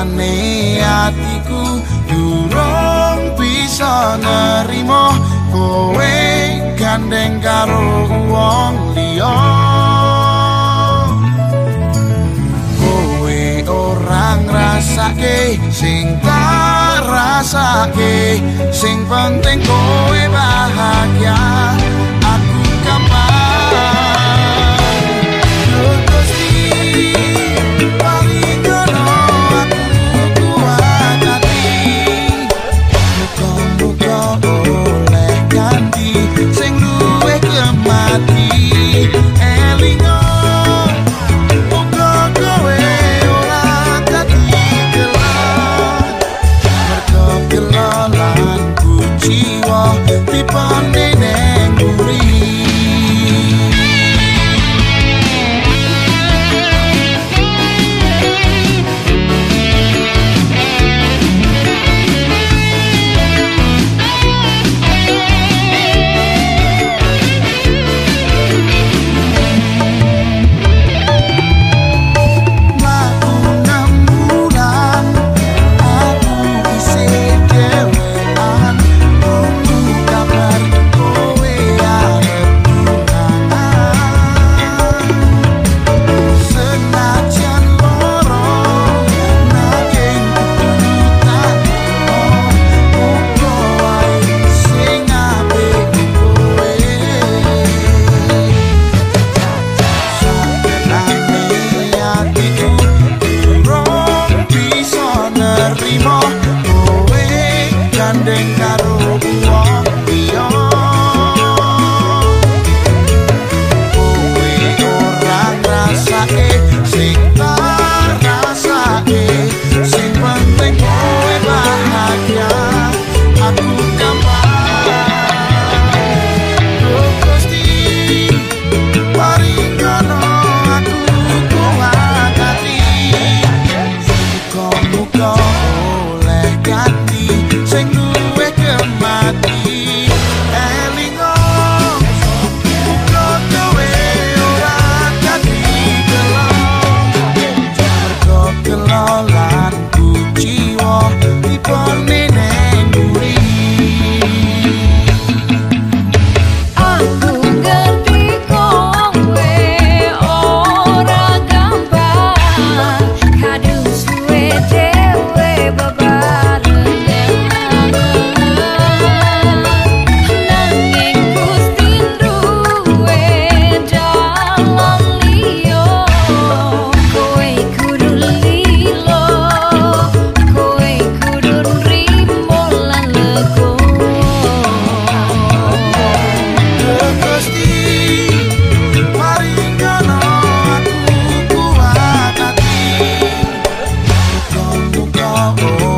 ane atiku durung bisa nerimo kowe gandeng karo wong liya. Kowe orang rasake sing tak rasake sing penting kowe bahagia. now.